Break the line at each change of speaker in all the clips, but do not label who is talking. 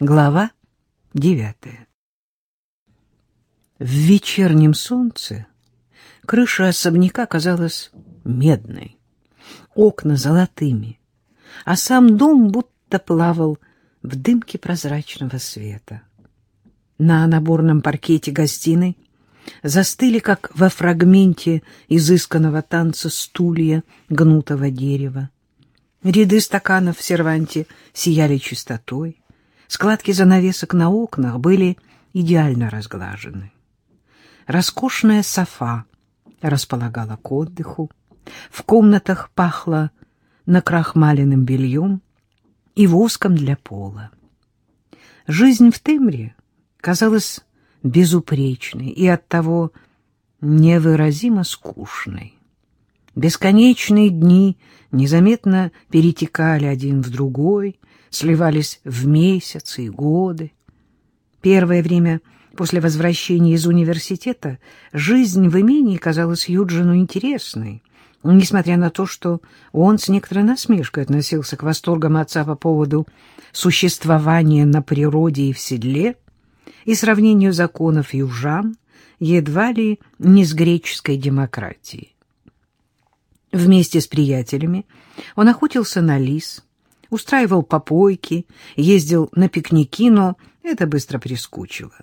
Глава девятая В вечернем солнце крыша особняка казалась медной, окна золотыми, а сам дом будто плавал в дымке прозрачного света. На наборном паркете гостиной застыли, как во фрагменте изысканного танца стулья гнутого дерева. Ряды стаканов в серванте сияли чистотой, складки занавесок на окнах были идеально разглажены. Роскошная софа располагала к отдыху, в комнатах пахло накрахмаленным бельем и воском для пола. Жизнь в Темре казалась безупречной и оттого невыразимо скучной. Бесконечные дни незаметно перетекали один в другой, сливались в месяцы и годы. Первое время после возвращения из университета жизнь в имении казалась Юджину интересной, несмотря на то, что он с некоторой насмешкой относился к восторгам отца по поводу существования на природе и в седле и сравнению законов южан едва ли не с греческой демократией. Вместе с приятелями он охотился на лис, устраивал попойки, ездил на пикники, но это быстро прискучило.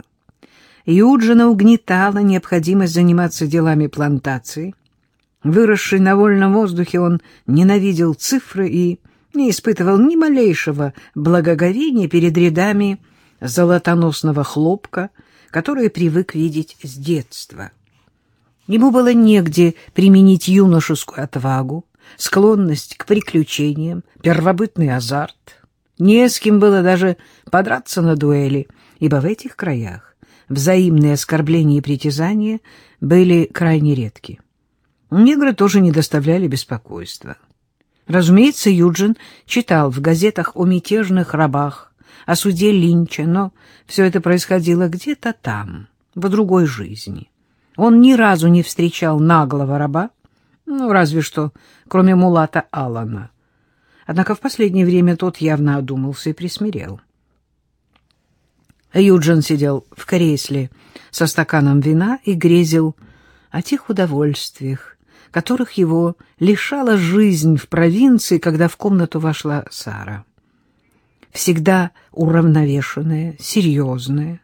Юджина угнетала необходимость заниматься делами плантации. Выросший на вольном воздухе, он ненавидел цифры и не испытывал ни малейшего благоговения перед рядами золотоносного хлопка, которые привык видеть с детства. Ему было негде применить юношескую отвагу, склонность к приключениям, первобытный азарт. Не с кем было даже подраться на дуэли, ибо в этих краях взаимные оскорбления и притязания были крайне редки. Негры тоже не доставляли беспокойства. Разумеется, Юджин читал в газетах о мятежных рабах, о суде Линча, но все это происходило где-то там, в другой жизни. Он ни разу не встречал наглого раба, ну, разве что, кроме мулата Алана. Однако в последнее время тот явно одумался и присмирел. Юджин сидел в кресле со стаканом вина и грезил о тех удовольствиях, которых его лишала жизнь в провинции, когда в комнату вошла Сара. Всегда уравновешенная, серьезная,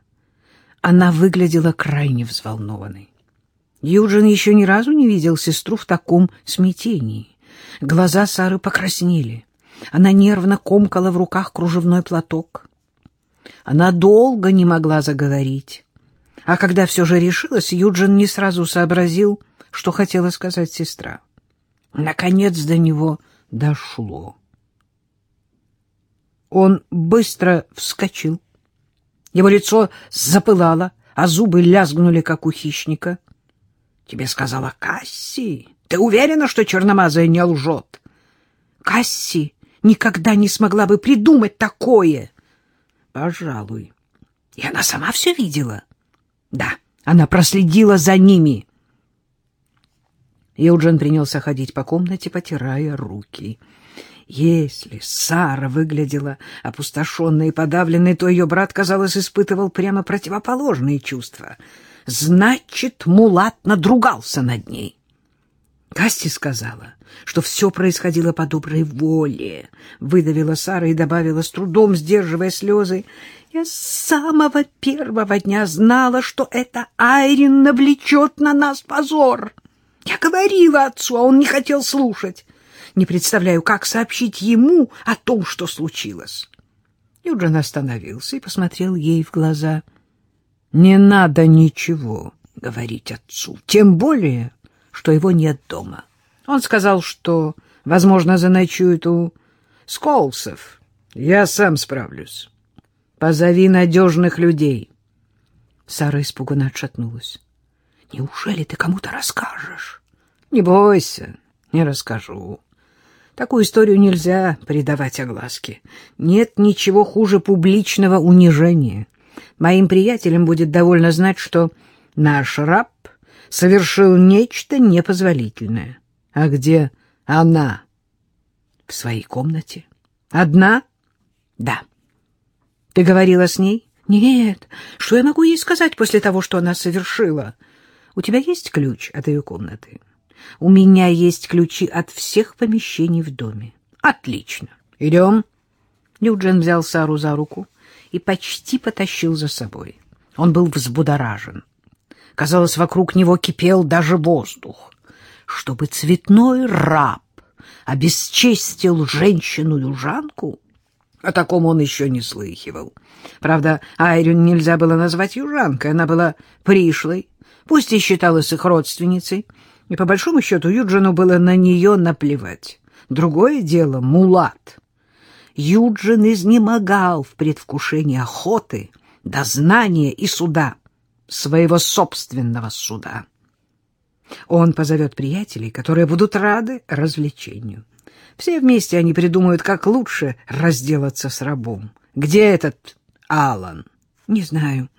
она выглядела крайне взволнованной. Юджин еще ни разу не видел сестру в таком смятении. Глаза Сары покраснели. Она нервно комкала в руках кружевной платок. Она долго не могла заговорить. А когда все же решилась, Юджин не сразу сообразил, что хотела сказать сестра. Наконец до него дошло. Он быстро вскочил. Его лицо запылало, а зубы лязгнули, как у хищника — Тебе сказала Касси. Ты уверена, что черномазая не лжет? Касси никогда не смогла бы придумать такое. Пожалуй. И она сама все видела? Да, она проследила за ними. Юджин принялся ходить по комнате, потирая руки. Если Сара выглядела опустошенной и подавленной, то ее брат, казалось, испытывал прямо противоположные чувства — Значит, Мулат надругался над ней. Касти сказала, что все происходило по доброй воле, выдавила Сара и добавила, с трудом сдерживая слезы. Я с самого первого дня знала, что это Айрин навлечет на нас позор. Я говорила отцу, а он не хотел слушать. Не представляю, как сообщить ему о том, что случилось. Юджин остановился и посмотрел ей в глаза — не надо ничего говорить отцу, тем более, что его нет дома. Он сказал, что, возможно, заночует у Сколсов. Я сам справлюсь. Позови надежных людей. Сара испуганно отшатнулась. Неужели ты кому-то расскажешь? Не бойся, не расскажу. Такую историю нельзя придавать огласке. Нет ничего хуже публичного унижения. Моим приятелям будет довольно знать, что наш раб совершил нечто непозволительное. А где она? В своей комнате. Одна? Да. Ты говорила с ней? Нет. Что я могу ей сказать после того, что она совершила? У тебя есть ключ от ее комнаты? У меня есть ключи от всех помещений в доме. Отлично. Идем. Нюджен взял Сару за руку и почти потащил за собой. Он был взбудоражен. Казалось, вокруг него кипел даже воздух. Чтобы цветной раб обесчестил женщину-южанку, о таком он еще не слыхивал. Правда, Айрин нельзя было назвать южанкой, она была пришлой, пусть и считалась их родственницей, и по большому счету Юджину было на нее наплевать. Другое дело — мулат. Юджин изнемогал в предвкушении охоты, дознания и суда, своего собственного суда. Он позовет приятелей, которые будут рады развлечению. Все вместе они придумают, как лучше разделаться с рабом. Где этот Алан? Не знаю.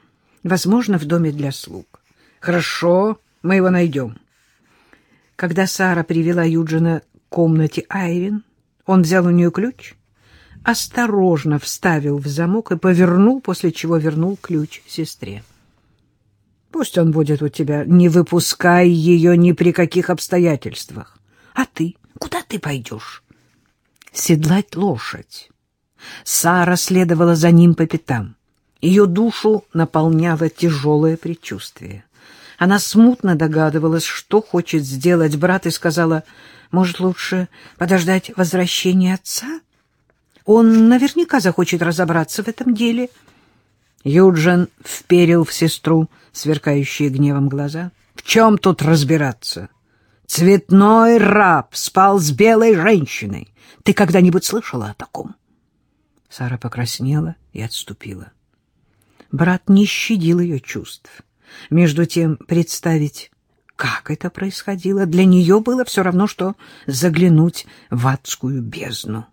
Возможно, в доме для слуг. Хорошо, мы его найдем. Когда Сара привела Юджина к комнате Айрин, он взял у нее ключ, осторожно вставил в замок и повернул, после чего вернул ключ сестре. Пусть он будет у тебя, не выпускай ее ни при каких обстоятельствах. А ты? Куда ты пойдешь? Седлать лошадь. Сара следовала за ним по пятам. Ее душу наполняло тяжелое предчувствие. Она смутно догадывалась, что хочет сделать брат, и сказала, может, лучше подождать возвращения отца? Он наверняка захочет разобраться в этом деле. Юджин вперил в сестру сверкающие гневом глаза. В чем тут разбираться? Цветной раб спал с белой женщиной. Ты когда-нибудь слышала о таком? Сара покраснела и отступила. Брат не щадил ее чувств. Между тем, представить, как это происходило, для нее было все равно, что заглянуть в адскую бездну.